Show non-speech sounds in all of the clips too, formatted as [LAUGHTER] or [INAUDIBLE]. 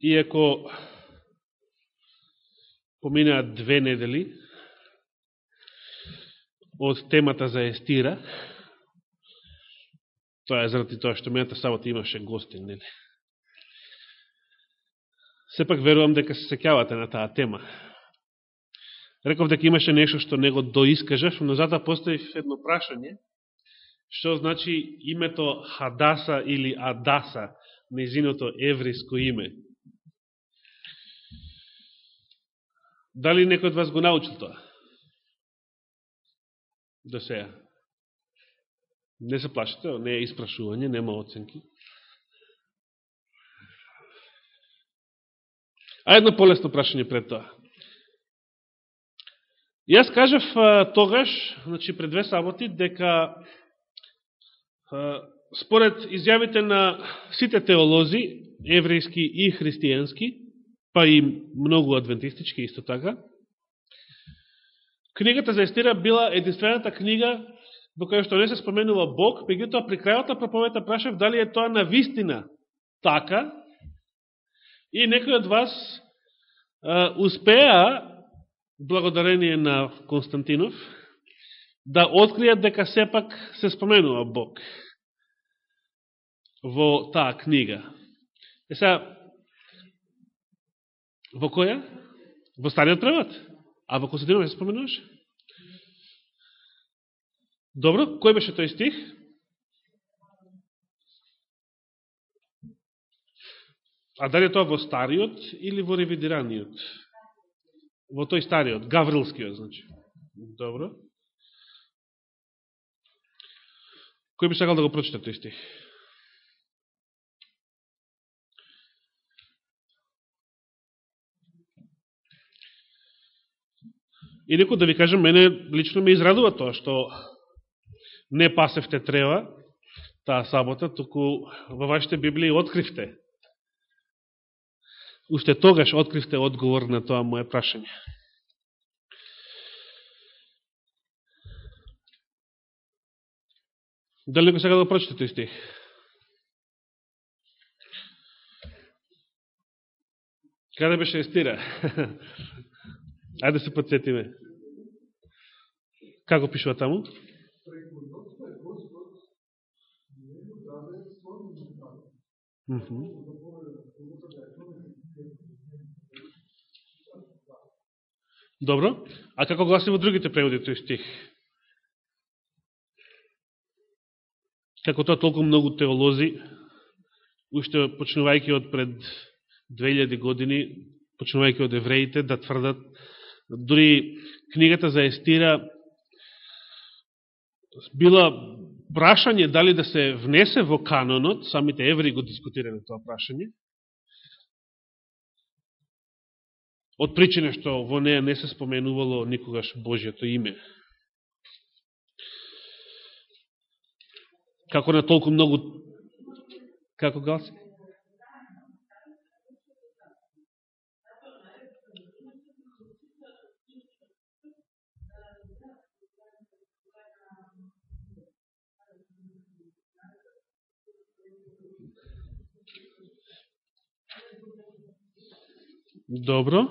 иако поминаат две недели од темата за Естира, тоа е заради тоа што мената сабота имаше гостин, нели? Сепак верувам дека се секјавате на таа тема. Реков дека имаше нешто што него доискажав, но затоа постои едно прашање, што значи името Хадаса или Адаса, незиното евриско име. Дали некој од вас го научил тоа? До сега. Не се плашите, не е испрашување, нема оценки. А едно полесно прашање пред тоа. Јас кажав тогаш, значи пред две саботи, дека според изјавите на сите теолози, еврејски и христијански, па и многу адвентистички исто така, книгата за Естира била единствената книга во која што не се споменува Бог, меѓутоа при крајот на проповета прашав дали е тоа на вистина така, и некој од вас успеа, благодарение на Константинов, да откријат дека сепак се споменува Бог во таа книга. Е сега, во која? Во стариот превод? А во Константинов се споменуваш? Добро, кој беше тој стих? А дали тоа во стариот или во ревидираниот? Во тој стариот, гаврилскиот, значи. Добро. Кој би сакал да го прочита тој стих? И некој да ви кажем, мене лично ме израдува тоа, што не пасевте трева таа сабота, туку во вашите Библии откривте. Уште тогаш откривте одговор на тоа моје прашање. Дали го сега да прочите тој стих? Каде беше Естира? [LAUGHS] Ајде се подсетиме. Како пишува таму? Добро. А како гласи во другите преводи тој стих? Како тоа толку многу теолози, уште почнувајќи од пред 2000 години, почнувајќи од евреите, да тврдат, дори книгата за Естира била прашање дали да се внесе во канонот, самите евреи го дискутираме тоа прашање, од причина што во неја не се споменувало никогаш Божијето име. Како на толку многу... Како галси? Добро.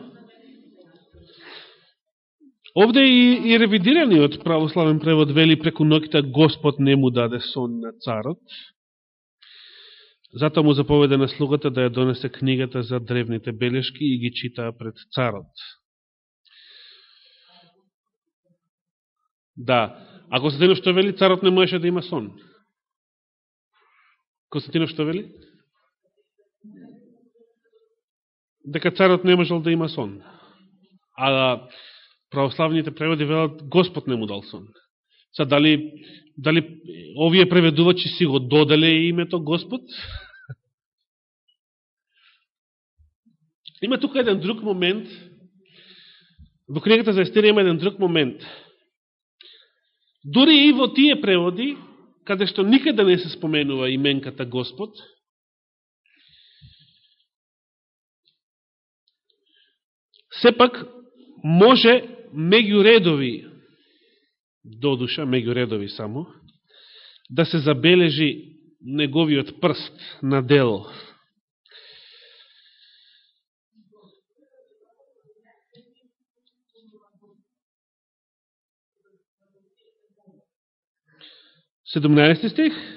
Овде и, и ревидираниот православен превод вели преку ноките Господ не му даде сон на царот. Затоа му заповеда на слугата да ја донесе книгата за древните белешки и ги читаа пред царот. Да, а Константинов што вели, царот не можеше да има сон. Константинов што вели? Дека царот не можел да има сон. А православните преводи велат Господ не му дал сон. Са дали, дали овие преведувачи си го доделе името Господ? [LAUGHS] Има тука еден друг момент, во книгата за Естерија има еден друг момент. Дори и во тие преводи, каде што никаде не се споменува именката Господ, сепак може меѓуредови, додуша, меѓуредови само, да се забележи неговиот прст на дело. Седумнаести стих.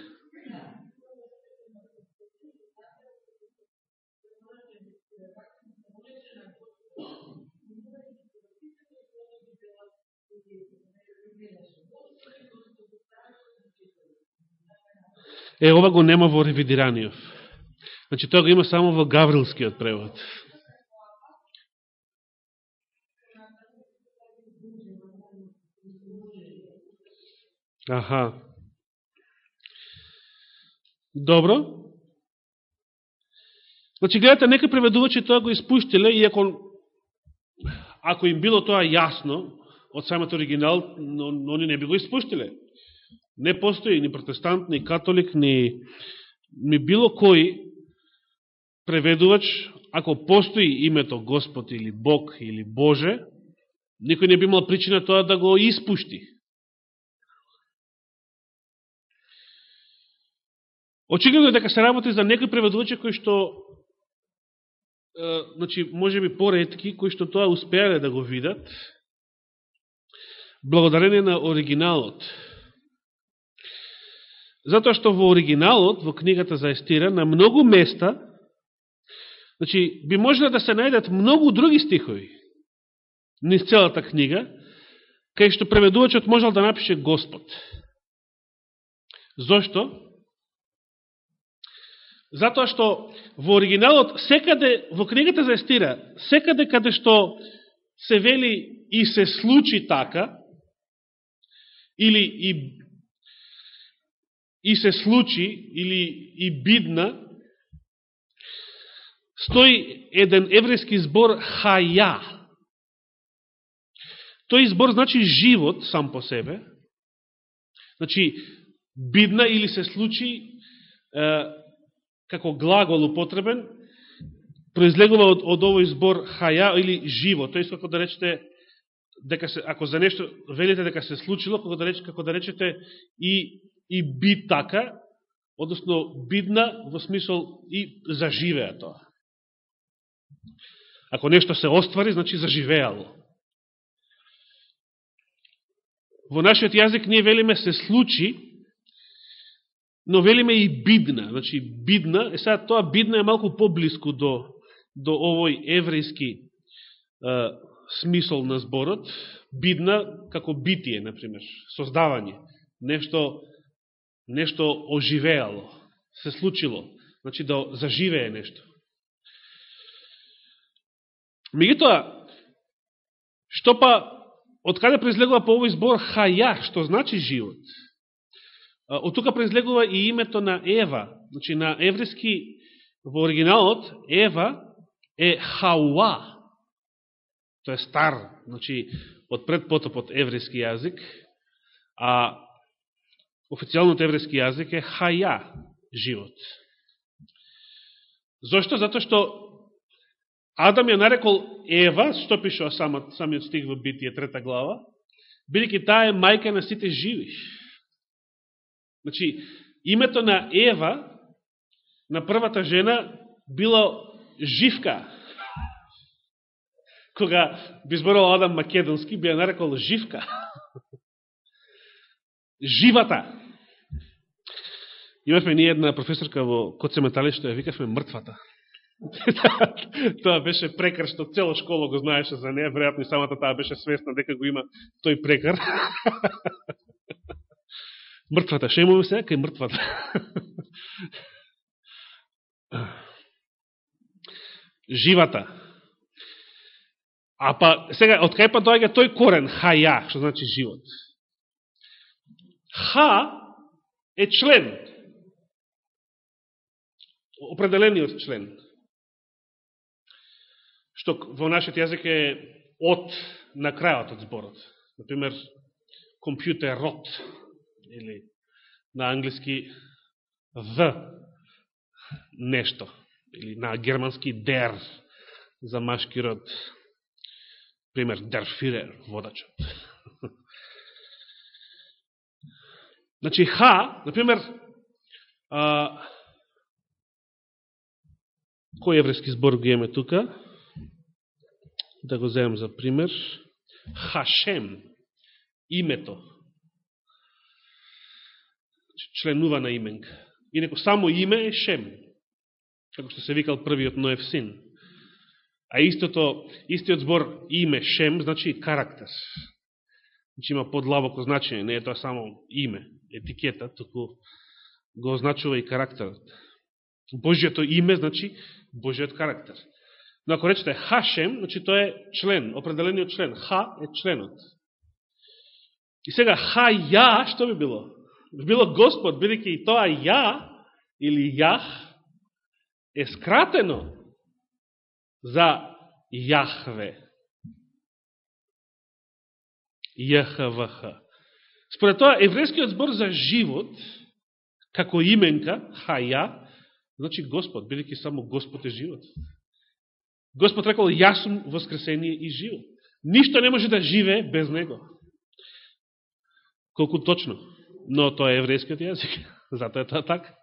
Е, ова го нема во ревидираниот. Значи, тоа го има само во Гаврилскиот превод. Аха. Добро. Значи, гледате, нека преведувачи тоа го испуштиле, иако ако им било тоа јасно од самот оригинал, но, но они не би го испуштиле. Не постои ни протестант, ни католик, ни, ни било кој преведувач, ако постои името Господ или Бог или Боже, никој не би имал причина тоа да го испушти. Очигледно е дека се работи за некои преведувачи кои што е, значи, може би поредки, кои што тоа успеале да го видат, благодарение на оригиналот. Затоа што во оригиналот, во книгата за Естира, на многу места, значи, би можеле да се најдат многу други стихови, низ целата книга, кај што преведувачот можел да напише Господ. Зошто? Затоа што во оригиналот, секаде, во книгата за Естира, секаде каде што се вели и се случи така, или и, и се случи, или и бидна, стои еден еврејски збор хаја. Тој збор значи живот сам по себе. Значи, бидна или се случи, како глагол употребен, произлегува од, од овој збор хаја или живо. Тој како да речете, дека се, ако за нешто велите дека се случило, како да, речете, како да речете и, и би така, односно бидна во смисол и заживеа тоа. Ако нешто се оствари, значи заживеало. Во нашиот јазик ние велиме се случи, но велиме и бидна. Значи, бидна, е сега тоа бидна е малку поблиску до, до овој еврејски е, смисол на зборот. Бидна како битие, например, создавање. Нешто, нешто оживеало, се случило. Значи, да заживее нешто. Мегутоа, што па, од каде произлегува по овој збор хаја, што значи живот? Од тука произлегува и името на Ева. Значи, на еврејски, во оригиналот, Ева е Хауа. Тоа е стар, значи, од предпотопот еврејски јазик, а официјалниот еврејски јазик е Хаја, живот. Зошто? Зато што Адам ја нарекол Ева, што пишува самиот стих во Битие, трета глава, бидеќи таа е мајка на сите живи. Значи, името на Ева, на првата жена, било Живка. Кога би зборал Адам Македонски, би ја нарекол Живка. Живата. Имавме ние една професорка во Коце Метали, ја викавме мртвата. [LAUGHS] тоа беше прекар што цело школа го знаеше за неја, веројатно и самата таа беше свесна дека го има тој прекар. [LAUGHS] Мртвата, ше имаме сега кај мртвата. [LAUGHS] Живата. А па, сега, од кај па доаѓа тој корен, хаја, што значи живот? Ха е член. Определениот член. Што во нашиот јазик е од на крајот од зборот. Например, компјутерот или на англиски the нешто, или на германски der за машки род. Пример, der Führer, водачот. Значи, ха, например, а, кој еврејски збор го имаме тука? Да го земем за пример. Хашем, името, значи, членува на именка. неко само име е Шем, како што се викал првиот Ноев син. А истото, истиот збор име Шем, значи карактер. Значи има подлабоко значење, не е тоа само име, етикета, току го означува и карактерот. Божјето име, значи Божиот карактер. Но ако речете Хашем, значи тоа е член, определениот член. Ха е членот. И сега Ха ја, што би било? Би било Господ, бидеќи и тоа ја, или Јах, е скратено за Јахве. ЈХВХ. Според тоа, еврејскиот збор за живот, како именка, хаја, значи Господ, бидеќи само Господ е живот. Господ рекол, јас сум воскресение и живот. Ништо не може да живе без Него. Колку точно. Но тоа е еврејскиот јазик. [LAUGHS] Затоа е тоа така.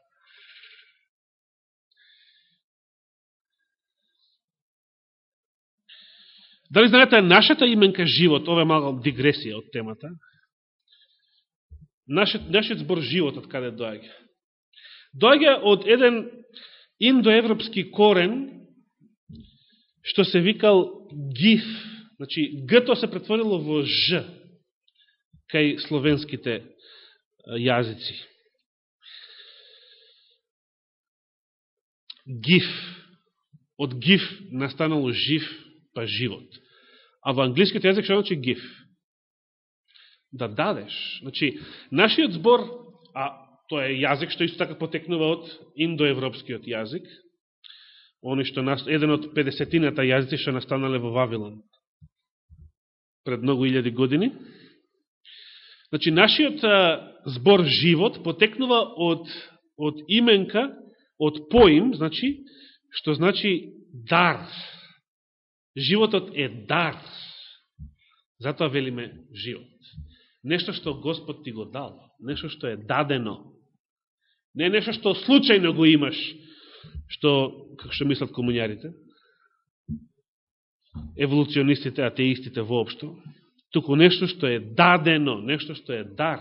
Дали знаете, нашата именка живот, ова е мала дигресија од темата, нашиот, нашиот збор живот од каде доаѓа? Доаѓа од еден индоевропски корен, што се викал гиф, значи гто се претворило во ж, кај словенските јазици. Гиф. Од гиф настанало жив па живот. А во англискиот јазик што значи give? Да дадеш. Значи, нашиот збор, а тоа е јазик што исто така потекнува од индоевропскиот јазик, они што нас, еден од 50-тината јазици што настанале во Вавилон пред многу илјади години. Значи, нашиот збор живот потекнува од, од именка, од поим, значи, што значи дар. Животот е дар. Затоа велиме живот. Нешто што Господ ти го дал. Нешто што е дадено. Не нешто што случајно го имаш, што, како што мислат комуњарите, еволуционистите, атеистите воопшто, туку нешто што е дадено, нешто што е дар.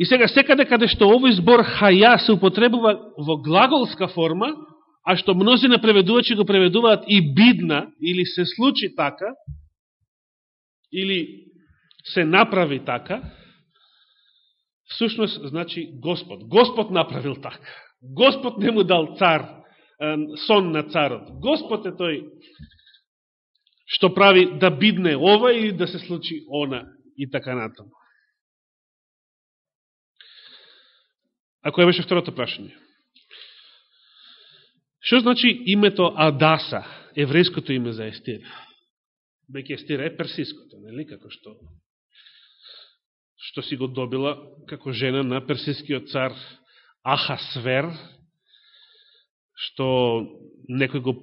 И сега секаде каде што овој збор хаја се употребува во глаголска форма, а што мнозина преведувачи го преведуваат и бидна, или се случи така, или се направи така, всушност значи Господ. Господ направил така. Господ не му дал цар, сон на царот. Господ е тој што прави да бидне ова или да се случи она и така натаму. А која беше второто прашање? Што значи името Адаса, еврејското име за Естир? Беќе Естир е персиското, нели? Како што што си го добила како жена на персискиот цар Ахасвер, што некој го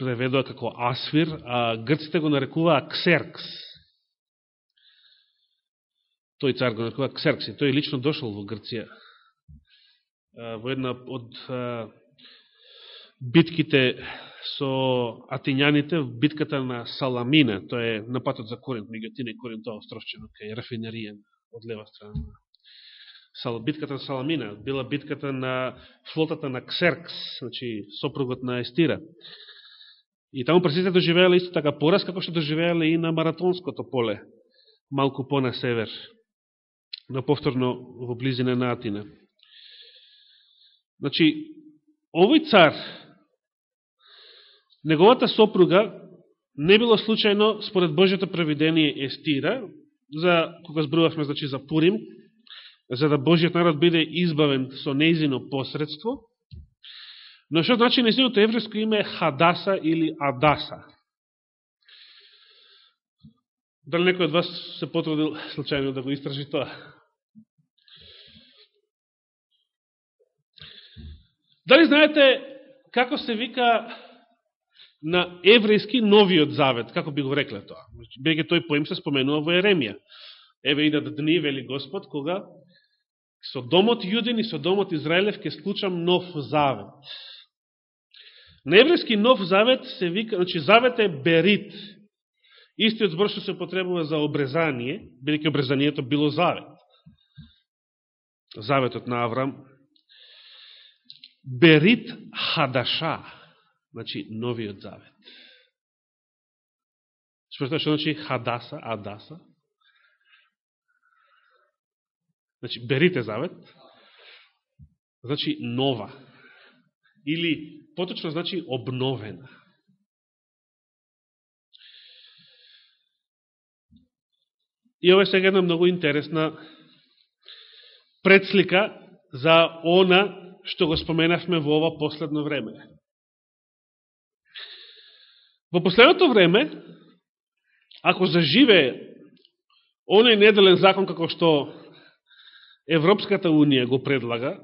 преведува како Асвир, а грците го нарекуваа Ксеркс тој цар го нарекува Ксеркси. Тој лично дошол во Грција во една од битките со атињаните, битката на Саламина, тоа е на патот за Коринт, меѓу Атина и Коринт, тоа островчено, кај рафинерија од лева страна. Битката на Саламина била битката на флотата на Ксеркс, значи сопругот на Естира. И таму пресите доживеале исто така пораз, како што доживеале и на маратонското поле, малку по на север на повторно во близина на Атина. Значи, овој цар, неговата сопруга не било случајно, според Божјето провидение Естира, за кога збрувавме значи, за Пурим, за да Божиот народ биде избавен со неизино посредство, но што значи неизиното еврејско име Хадаса или Адаса? Дали некој од вас се потрудил случајно да го истражи тоа? Дали знаете како се вика на еврејски новиот завет, како би го рекле тоа? Беге тој поим се споменува во Еремија. Еве идат дни, вели Господ, кога со домот Јудин и со домот Израелев ке склучам нов завет. На еврејски нов завет се вика, значи завет е берит. Истиот збор што се потребува за обрезание, бидејќи обрезанието било завет. Заветот на Аврам. Берит хадаша, значи новиот завет. Што значи, значи хадаса, адаса? Значи, берите завет, значи нова. Или, поточно, значи обновена. И ова е сега една многу интересна предслика за она што го споменавме во ова последно време. Во последното време, ако заживе оној неделен закон како што Европската Унија го предлага,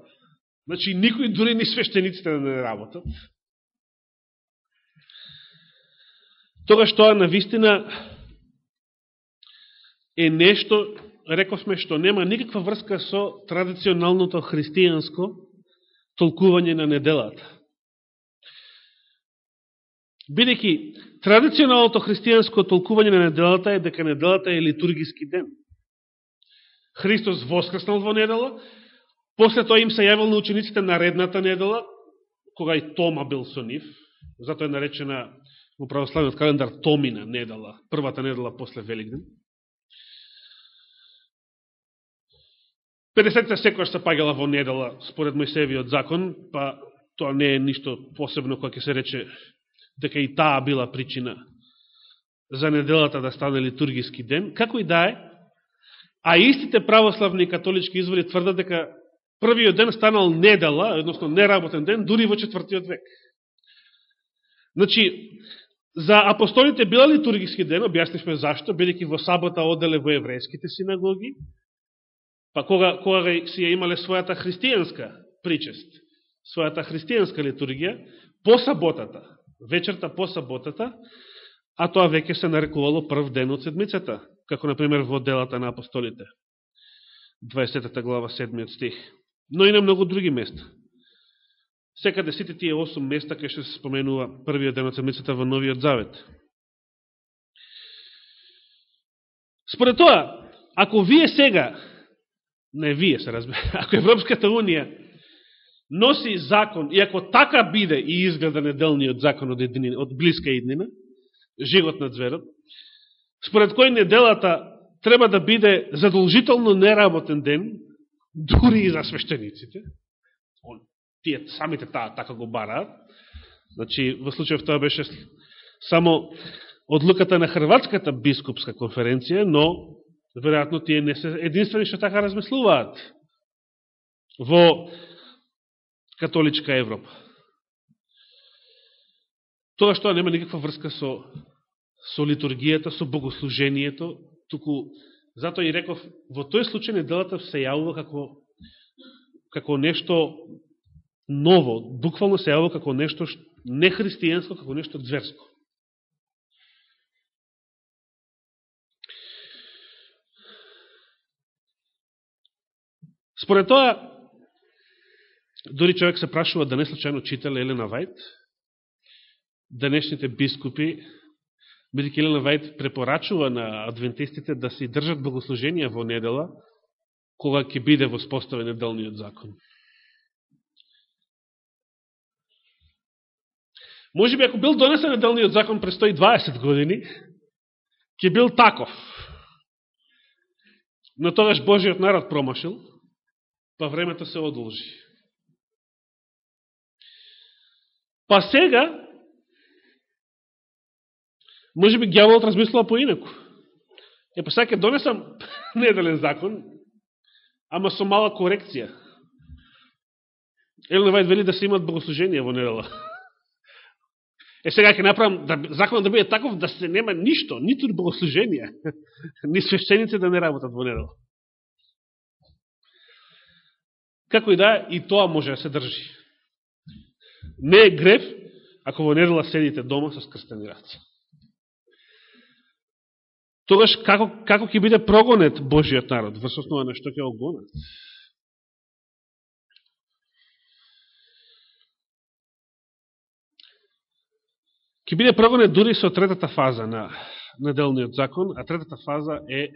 значи никој дури ни свештениците да не работат, тогаш тоа на вистина е нешто, рековме, што нема никаква врска со традиционалното христијанско толкување на неделата. Бидеќи, традиционалното христијанско толкување на неделата е дека неделата е литургиски ден. Христос воскреснал во недела, после тоа им се јавил на учениците наредната недела, кога и Тома бил со нив, затоа е наречена во православниот календар Томина недела, првата недела после Великден. 50 секојаш се пагала во недела според Мојсевиот закон, па тоа не е ништо посебно која ќе се рече дека и таа била причина за неделата да стане литургиски ден. Како и да е, А истите православни и католички извори тврдат дека првиот ден станал недела, односно неработен ден, дури во четвртиот век. Значи, за апостолите била литургиски ден, објаснишме зашто, бидеќи во сабота оделе во еврејските синагоги, па кога, кога си ја имале својата христијанска причест, својата христијанска литургија, по саботата, вечерта по саботата, а тоа веќе се нарекувало прв ден од седмицата, како например во делата на апостолите, 20 глава, 7 стих. Но и на многу други места. Секаде сите тие 8 места кај што се споменува првиот ден од седмицата во Новиот Завет. Според тоа, ако вие сега, не вие се разбира, [LAUGHS] ако Европската Унија носи закон, и ако така биде и изгледа неделниот закон од, еднина, од близка иднина, живот на зверот, според кој неделата треба да биде задолжително неработен ден, дури и за свештениците, тие самите таа така го бараат, значи во случајов тоа беше само одлуката на Хрватската бискупска конференција, но веројатно тие не се единствени што така размислуваат во католичка Европа. Тоа што нема никаква врска со со литургијата, со богослужението, туку затоа и реков, во тој случај неделата се јавува како, како нешто ново, буквално се јавува како нешто нехристијанско, како нешто зверско. Според тоа, дори човек се прашува да не случайно читале Елена Вајт, денешните бискупи Бидеќи Елена Вајт препорачува на адвентистите да се држат богослуженија во недела, кога ќе биде воспоставен неделниот закон. Може би ако бил донесен неделниот закон пред 120 години, ќе бил таков. Но тогаш Божиот народ промашил, па времето се одолжи. Па сега, Може би гјаволот размислува поинаку. Е, па сега ќе донесам [LAUGHS] неделен закон, ама со мала корекција. Елена Вајд вели да се имат богослуженија во недела. Е, сега ќе направам да, законот да биде таков да се нема ништо, ниту богослуженија, [LAUGHS] ни свещеници да не работат во недела. Како и да, и тоа може да се држи. Не е греф, ако во недела седите дома со скрстени раца тогаш како, како ќе биде прогонет Божиот народ, во основа на што ќе огонат? Ке биде прогонет дури со третата фаза на неделниот закон, а третата фаза е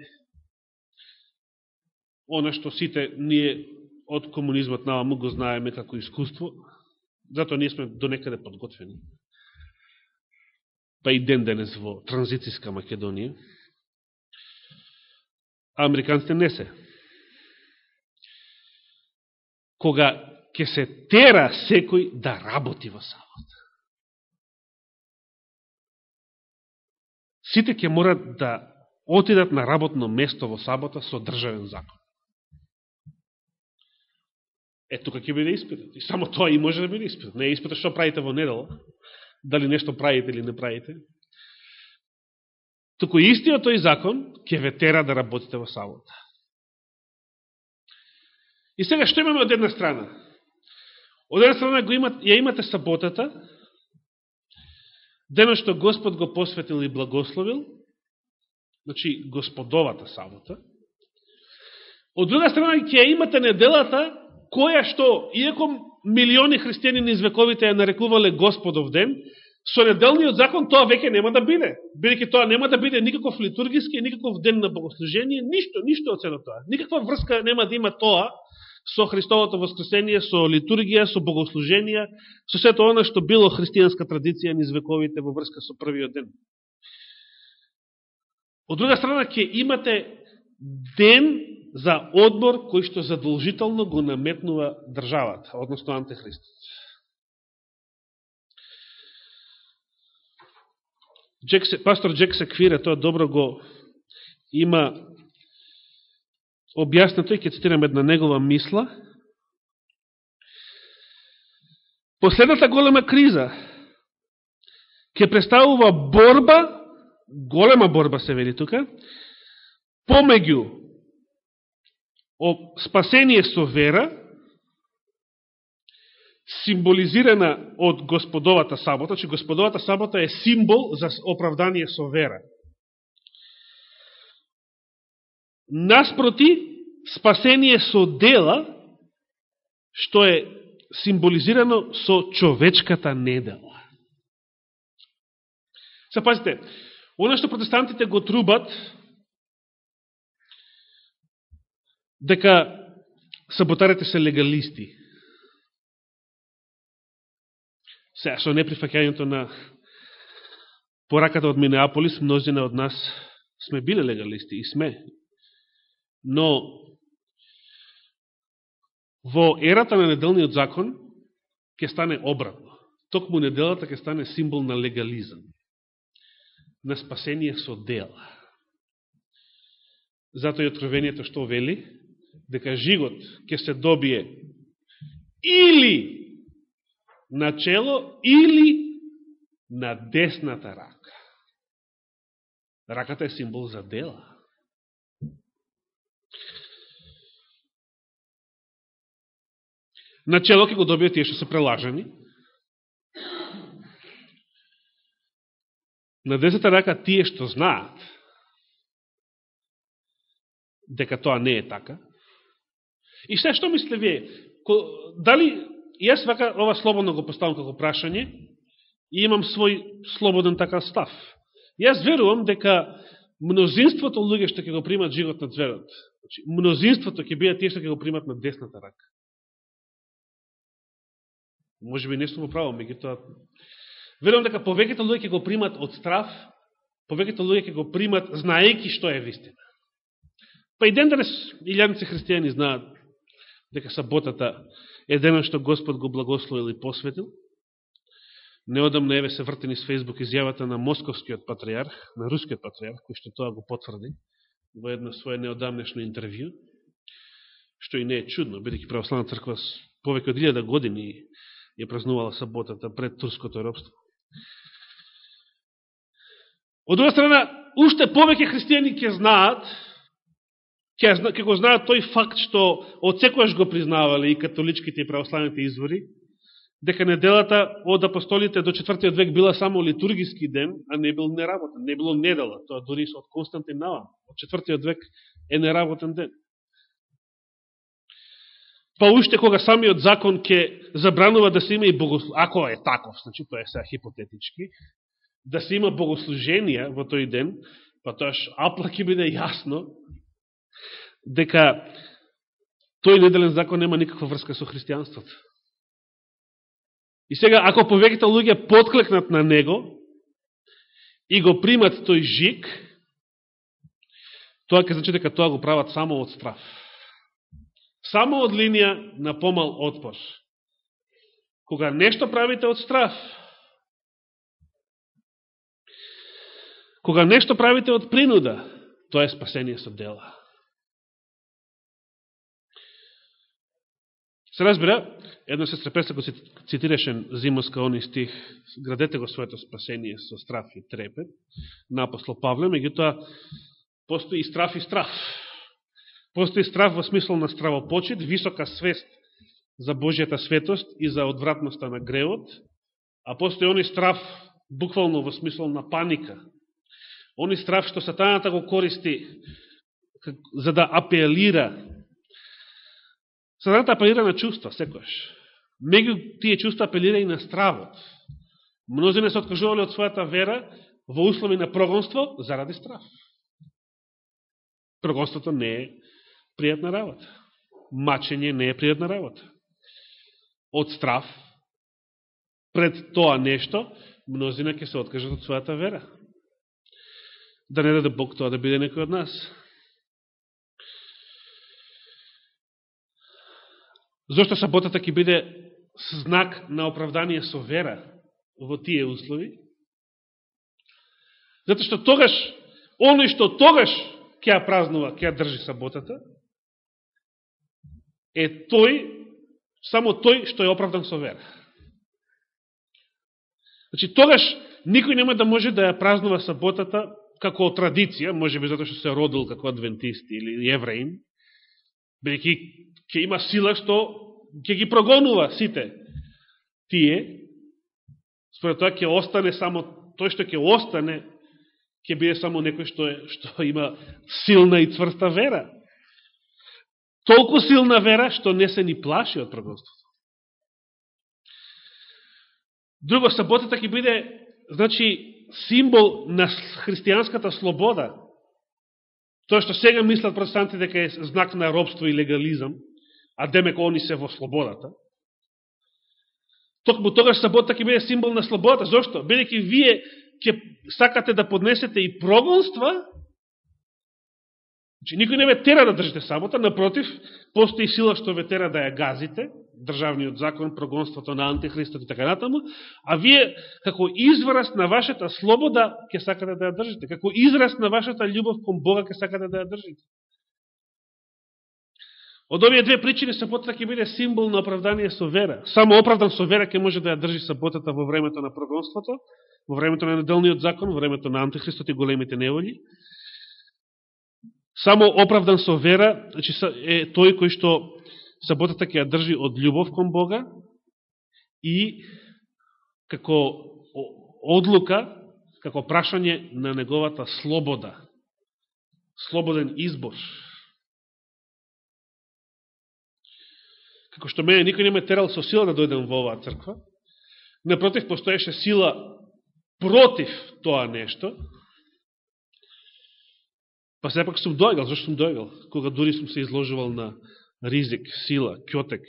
оно што сите ние од комунизмот наваму го знаеме како искуство, затоа ние сме до некаде подготвени. Па и ден денес во транзицијска Македонија. А американците не се. Кога ќе се тера секој да работи во савот. Сите ќе морат да отидат на работно место во сабота со државен закон. Е, тука ќе биде испитот. И само тоа и може да биде испитот. Не е испитот што правите во недела, дали нешто правите или не правите. Туку истиот тој закон ќе ве тера да работите во сабота. И сега што имаме од една страна? Од една страна го имат, ја имате саботата, денот што Господ го посветил и благословил, значи Господовата сабота. Од друга страна ќе имате неделата, која што, иако милиони христијани низ вековите ја нарекувале Господов ден, со неделниот закон тоа веќе нема да биде. Бидеќи тоа нема да биде никаков литургиски, никаков ден на богослужение, ништо, ништо од цело тоа. Никаква врска нема да има тоа со Христовото воскресение, со литургија, со богослужение, со сето оно што било христијанска традиција низ вековите во врска со првиот ден. Од друга страна, ќе имате ден за одбор кој што задолжително го наметнува државата, односно антихристот. Джексе, пастор Джек Секвире тоа добро го има објаснато и ќе цитирам една негова мисла. Последната голема криза ќе представува борба, голема борба се вели тука, помеѓу спасение со вера, символизирана од Господовата сабота, че Господовата сабота е символ за оправдание со вера. Наспроти, спасение со дела, што е символизирано со човечката недела. Се оно што протестантите го трубат, дека саботарите се легалисти. Сега, со неприфакјањето на пораката од Минеаполис, мнозина од нас сме биле легалисти и сме. Но во ерата на неделниот закон ќе стане обратно. Токму неделата ќе стане символ на легализам, на спасение со дела. Зато и откровението што вели, дека жигот ќе се добие или на чело, или на десната рака. Раката е символ за дела. На чело ќе го добие тие што се прелажени, На десната рака тие што знаат дека тоа не е така, И се што мислите вие? Дали, јас вака ова слободно го поставам како прашање и имам свој слободен така став. Јас верувам дека мнозинството луѓе што ќе го примат живот на зверот, значи, мнозинството ќе бидат тие што ќе го примат на десната рака. Може би не сум право, тоа... Верувам дека повеќето луѓе ќе го примат од страв, повеќето луѓе ќе го примат знаејќи што е вистина. Па и ден денес илјадници христијани знаат дека саботата е денот што Господ го благословил и посветил. Неодамна еве се вртени с Facebook изјавата на московскиот патриарх, на рускиот патриарх, кој што тоа го потврди во едно свое неодамнешно интервју, што и не е чудно, бидејќи православна црква повеќе од 1000 години ја празнувала саботата пред турското робство. Од друга страна, уште повеќе христијани ќе знаат ќе, ќе го знаат тој факт што од секојаш го признавале и католичките и православните извори, дека неделата од апостолите до четвртиот век била само литургиски ден, а не бил неработен, не било недела, тоа дори од Константин Навам, од четвртиот век е неработен ден. Па уште кога самиот закон ќе забранува да се има и богослов, ако е таков, значи тоа е сега хипотетички, да се има богослуженија во тој ден, па тоаш апла ќе биде јасно дека тој неделен закон нема никаква врска со христијанството. И сега, ако повеќето луѓе подклекнат на него и го примат тој жик, тоа ќе значи дека тоа го прават само од страф. Само од линија на помал отпор. Кога нешто правите од страф, кога нешто правите од принуда, тоа е спасение со дела. Се разбира, едно се стрепеса го цитираше зимоска они стих, градете го своето спасение со страф и трепет, на апостол Павле, меѓутоа постои и страф и страф. Постои страф во смисло на стравопочет, висока свест за Божијата светост и за одвратноста на греот, а постои они страф буквално во смисло на паника. Они страф што сатаната го користи за да апелира. Страната апелира на чувства, секојаш. Меѓу тие чувства апелира и на стравот. Мнозина се откажували од својата вера во услови на прогонство заради страв. Прогонството не е пријатна работа. Мачење не е пријатна работа. Од страв, пред тоа нешто, мнозина ќе се откажат од својата вера. Да не даде Бог тоа да биде некој од нас. Зошто саботата ќе биде знак на оправдание со вера во тие услови? Зато што тогаш, оно што тогаш ќе ја празнува, ќе ја држи саботата, е тој, само тој што е оправдан со вера. Значи, тогаш никој нема да може да ја празнува саботата како традиција, може би затоа што се родил како адвентист или евреин, бидеќи ќе има сила што ќе ги прогонува сите тие, според тоа ќе остане само тој што ќе остане ќе биде само некој што, е, што има силна и цврста вера. Толку силна вера, што не се ни плаши од прогонството. Друго, саботата ќе биде, значи, символ на христијанската слобода. Тоа што сега мислат протестанти дека е знак на робство и легализам, а демек они се во слободата. Токму тогаш сабота ќе биде символ на слободата. Зошто? Бидеќи вие ќе сакате да поднесете и прогонства, значи никој не ве тера да држите сабота, напротив, постои сила што ве тера да ја газите, државниот закон, прогонството на антихристот и така натаму, а вие, како израз на вашата слобода, ќе сакате да ја држите. Како израз на вашата љубов кон Бога, ќе сакате да ја држите. Од овие две причини саботата ќе биде символ на оправдание со вера. Само оправдан со вера ќе може да ја држи саботата во времето на прогонството, во времето на неделниот закон, во времето на антихристот и големите неволи. Само оправдан со вера значи, е тој кој што саботата ќе ја држи од љубов кон Бога и како одлука, како прашање на неговата слобода, слободен избор. Како што мене никој не ме терал со сила да дојдам во оваа црква, напротив, постоеше сила против тоа нешто, па сепак сум дојгал. Зашто сум дојгал? Кога дури сум се изложувал на ризик, сила, кјотек.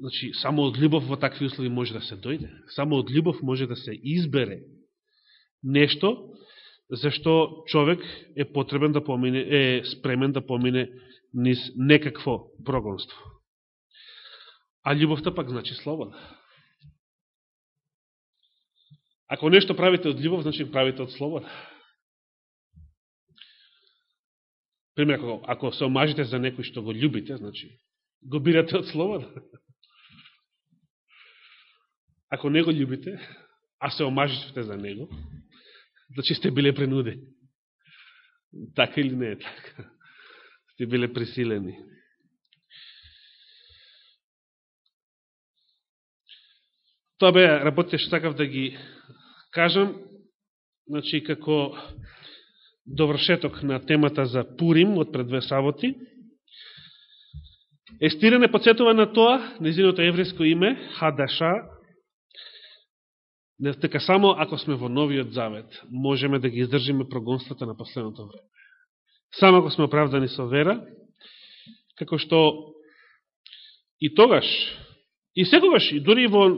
Значи, само од љубов во такви услови може да се дојде. Само од љубов може да се избере нешто зашто човек е потребен да помине, е спремен да помине низ некакво прогонство. А љубовта пак значи слобода. Ако нешто правите од љубов, значи правите од слобода. Пример, ако, ако се омажите за некој што го љубите, значи го бирате од слобода. Ако не го љубите, а се омажите за него, значи сте биле принудени. Така или не е така? Сте биле присилени. Тоа бе работите што такав да ги кажам, значи како довршеток на темата за Пурим од пред две саботи. Естирен не подсетува на тоа, незиното еврейско име, Хадаша, Не така само ако сме во новиот завет, можеме да ги издржиме прогонствата на последното време. Само ако сме оправдани со вера, како што и тогаш, и секогаш, и дори во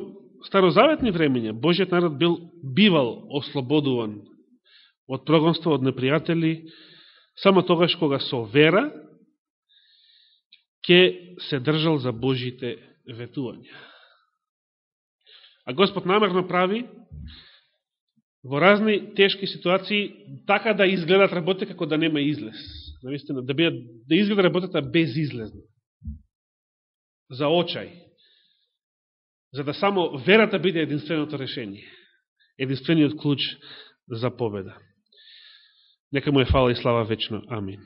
старозаветни времења, Божиот народ бил, бивал ослободуван од прогонство, од непријатели, само тогаш кога со вера ќе се држал за Божите ветувања. А Господ намерно прави во разни тешки ситуации така да изгледат работите како да нема излез. Навистина, да, бидат, да изгледа работата безизлезна. За очај. За да само верата биде единственото решение. Единствениот клуч за победа. Нека му е фала и слава вечно. Амин.